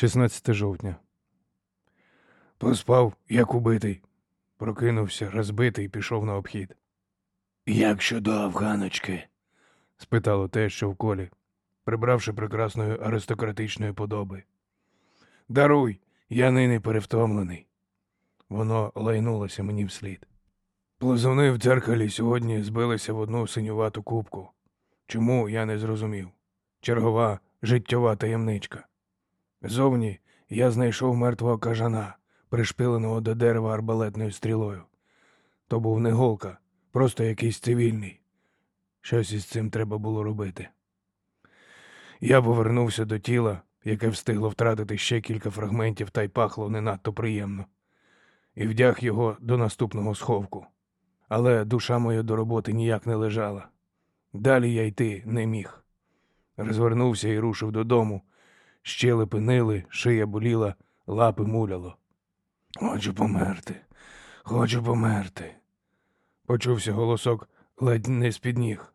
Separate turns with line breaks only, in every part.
16 жовтня. Поспав, як убитий. Прокинувся, розбитий і пішов на обхід. Як щодо афганочки? спитало те, що в колі, прибравши прекрасної аристократичної подоби. Даруй, я нині перевтомлений. Воно лайнулося мені вслід. Плазуни в дзеркалі сьогодні збилися в одну синювату кубку. Чому я не зрозумів? Чергова життєва таємничка. Зовні я знайшов мертвого кажана, пришпиленого до дерева арбалетною стрілою. То був не голка, просто якийсь цивільний. Щось із цим треба було робити. Я повернувся до тіла, яке встигло втратити ще кілька фрагментів та й пахло не надто приємно, і вдяг його до наступного сховку. Але душа моя до роботи ніяк не лежала. Далі я йти не міг. Розвернувся і рушив додому. Щелепи нили, шия боліла, лапи муляло. Хочу померти, хочу померти. Почувся голосок ледь не з-під ніг.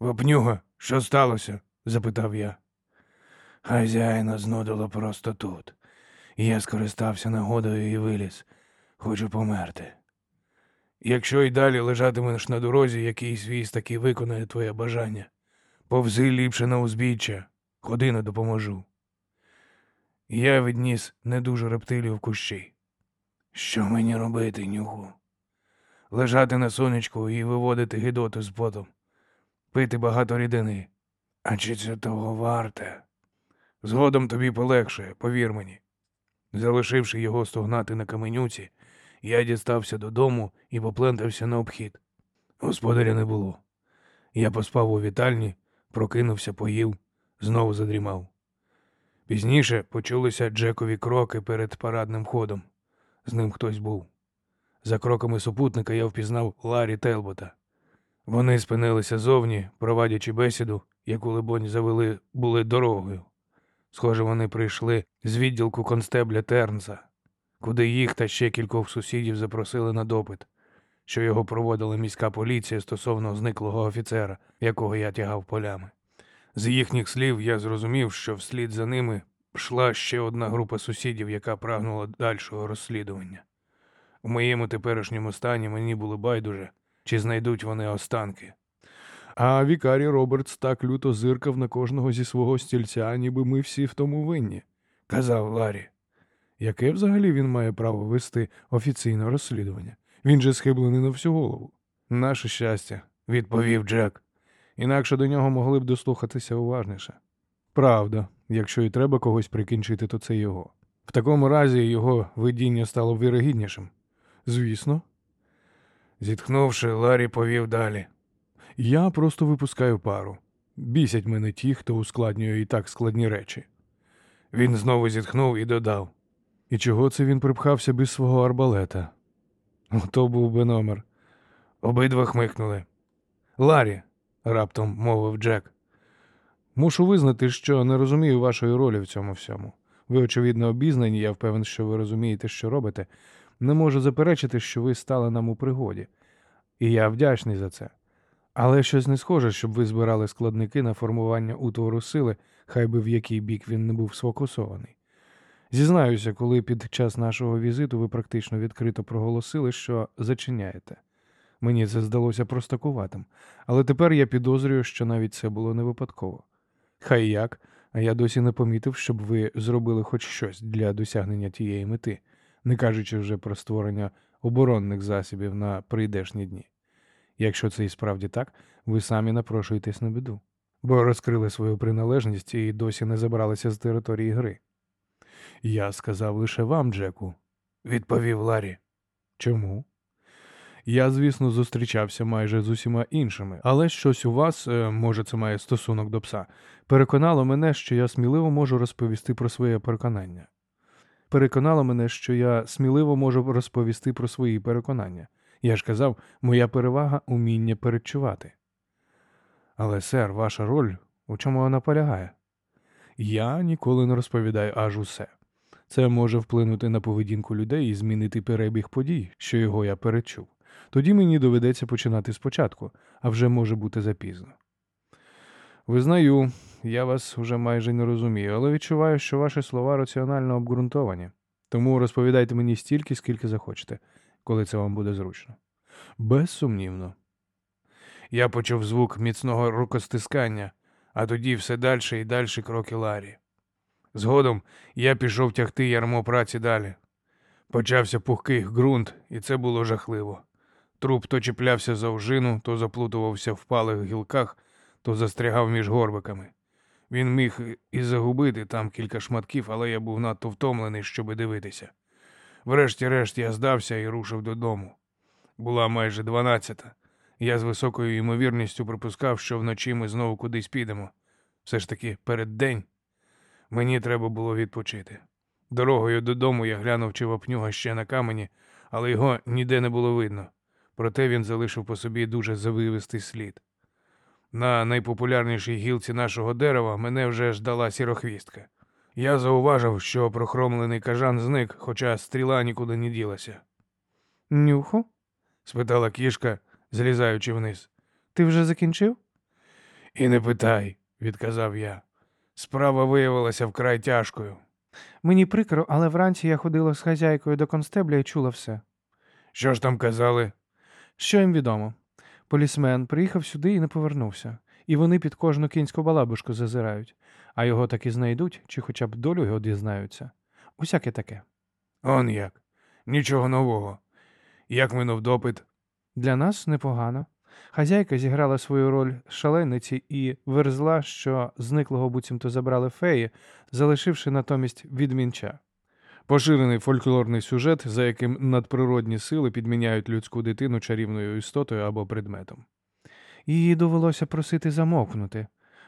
Вапнюга, що сталося? запитав я. Хазяїна знудило просто тут. Я скористався нагодою і виліз. Хочу померти. Якщо й далі лежатимеш на дорозі, якийсь віз таки виконає твоє бажання. Повзи ліпше на узбіччя, ходи не допоможу. Я відніс не дуже рептилів в кущі. Що мені робити, нюху? Лежати на сонечку і виводити гидоту з потом, пити багато рідини. А чи це того варте? Згодом тобі полегшає, повір мені. Залишивши його стогнати на каменюці, я дістався додому і поплентався на обхід. Господаря не було. Я поспав у вітальні, прокинувся, поїв, знову задрімав. Пізніше почулися Джекові кроки перед парадним ходом. З ним хтось був. За кроками супутника я впізнав Ларі Телбота. Вони спинилися зовні, провадячи бесіду, яку, либонь, завели були дорогою. Схоже, вони прийшли з відділку констебля Тернса, куди їх та ще кількох сусідів запросили на допит, що його проводила міська поліція стосовно зниклого офіцера, якого я тягав полями. З їхніх слів я зрозумів, що вслід за ними йшла ще одна група сусідів, яка прагнула дальшого розслідування. У моєму теперішньому стані мені було байдуже, чи знайдуть вони останки. А вікарій Робертс так люто зиркав на кожного зі свого стільця, ніби ми всі в тому винні, казав Ларі. Яке взагалі він має право вести офіційне розслідування? Він же схиблений на всю голову. Наше щастя, відповів Джек. Інакше до нього могли б дослухатися уважніше. Правда, якщо і треба когось прикінчити, то це його. В такому разі його видіння стало б вірогіднішим. Звісно. Зітхнувши, Ларі повів далі. Я просто випускаю пару. Бісять мене ті, хто ускладнює і так складні речі. Він знову зітхнув і додав. І чого це він припхався без свого арбалета? Ото був би номер. Обидва хмикнули. Ларі, раптом мовив Джек. Мушу визнати, що не розумію вашої ролі в цьому всьому. Ви, очевидно, обізнані, я впевнений, що ви розумієте, що робите. Не можу заперечити, що ви стали нам у пригоді, і я вдячний за це. Але щось не схоже, щоб ви збирали складники на формування утвору сили, хай би в який бік він не був сфокусований. Зізнаюся, коли під час нашого візиту ви практично відкрито проголосили, що зачиняєте. Мені це здалося простакуватим, але тепер я підозрюю, що навіть це було не випадково. Хай як, а я досі не помітив, щоб ви зробили хоч щось для досягнення тієї мети, не кажучи вже про створення оборонних засобів на прийдешні дні. Якщо це і справді так, ви самі напрошуєтесь на біду, бо розкрили свою приналежність і досі не забралися з території гри. Я сказав лише вам, Джеку, відповів Ларі. Чому? Я, звісно, зустрічався майже з усіма іншими, але щось у вас, е, може, це має стосунок до пса, переконало мене, що я сміливо можу розповісти про своє переконання. Переконало мене, що я сміливо можу розповісти про свої переконання. Я ж казав, моя перевага уміння передчувати. Але, сер, ваша роль, у чому вона полягає? Я ніколи не розповідаю аж усе. Це може вплинути на поведінку людей і змінити перебіг подій, що його я перечув. Тоді мені доведеться починати спочатку, а вже може бути запізно. Визнаю, я вас уже майже не розумію, але відчуваю, що ваші слова раціонально обґрунтовані. Тому розповідайте мені стільки, скільки захочете, коли це вам буде зручно. Безсумнівно. Я почув звук міцного рукостискання, а тоді все далі і далі кроки Ларі. Згодом я пішов тягти ярмо праці далі. Почався пухкий ґрунт, і це було жахливо. Труп то чіплявся за ожину, то заплутувався в палих гілках, то застрягав між горбиками. Він міг і загубити там кілька шматків, але я був надто втомлений, щоби дивитися. Врешті-решт я здався і рушив додому. Була майже дванадцята. Я з високою ймовірністю припускав, що вночі ми знову кудись підемо. Все ж таки перед день. Мені треба було відпочити. Дорогою додому я глянув, чи вапнюга ще на камені, але його ніде не було видно. Проте він залишив по собі дуже завивистий слід. На найпопулярнішій гілці нашого дерева мене вже ждала сірохвістка. Я зауважив, що прохромлений кажан зник, хоча стріла нікуди не ділася.
Нюху,
спитала кішка, злізаючи вниз.
ти вже закінчив?
І не питай, відказав я. Справа виявилася вкрай тяжкою.
Мені прикро, але вранці я ходила з хазяйкою до констебля і чула все.
Що ж там казали?
Що їм відомо? Полісмен приїхав сюди і не повернувся, і вони під кожну кінську балабушку зазирають, а його таки знайдуть, чи хоча б долю його дізнаються. Усяке таке.
Он як. Нічого нового. Як минув допит?
Для нас непогано. Хазяйка зіграла свою роль шалениці і верзла, що зниклого буцімто забрали феї, залишивши натомість відмінча.
Поширений фольклорний сюжет, за яким надприродні сили підміняють людську дитину чарівною істотою або предметом.
Її довелося просити замовкнути.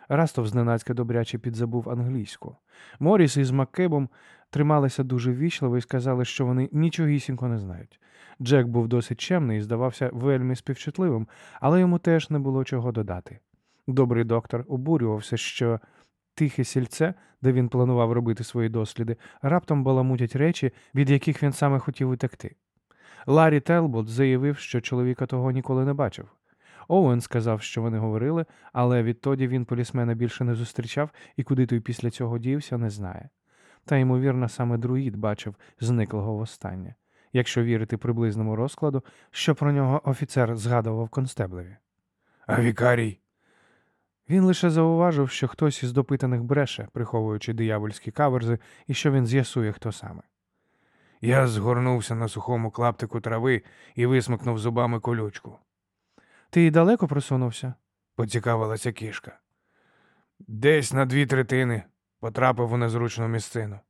Растов зненацька добряче підзабув англійську. Моріс із Маккебом трималися дуже ввічливо і сказали, що вони нічогісінько не знають. Джек був досить чемний і здавався вельми співчутливим, але йому теж не було чого додати. Добрий доктор обурювався, що тихе сільце, де він планував робити свої досліди, раптом баламутять речі, від яких він саме хотів утекти. Ларі Телбот заявив, що чоловіка того ніколи не бачив. Оуен сказав, що вони говорили, але відтоді він полісмена більше не зустрічав і куди той після цього дівся, не знає. Та, ймовірно, саме друїд бачив зниклого востаннє, якщо вірити приблизному розкладу, що про нього офіцер згадував констеблеві.
А вікарій?
Він лише зауважив, що хтось із допитаних бреше, приховуючи диявольські каверзи, і що він з'ясує, хто саме.
Я згорнувся на сухому клаптику трави і висмикнув зубами колючку.
Ти й далеко просунувся?
Поцікавилася кішка. Десь на дві третини потрапив у незручну місцину.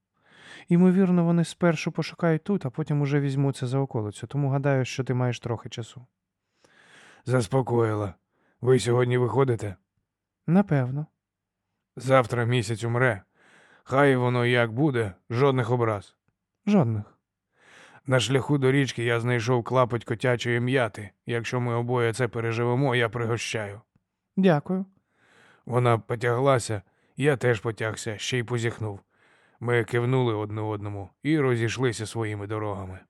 Ймовірно, вони спершу пошукають тут, а потім уже візьмуться за околицю, тому гадаю, що ти маєш трохи часу.
Заспокоїла. Ви сьогодні виходите?
Напевно.
Завтра місяць умре. Хай воно як буде, жодних образ.
Жодних.
На шляху до річки я знайшов клапоть котячої м'яти. Якщо ми обоє це переживемо, я пригощаю.
Дякую.
Вона потяглася, я теж потягся, ще й позіхнув. Ми кивнули одне одному і розійшлися своїми дорогами.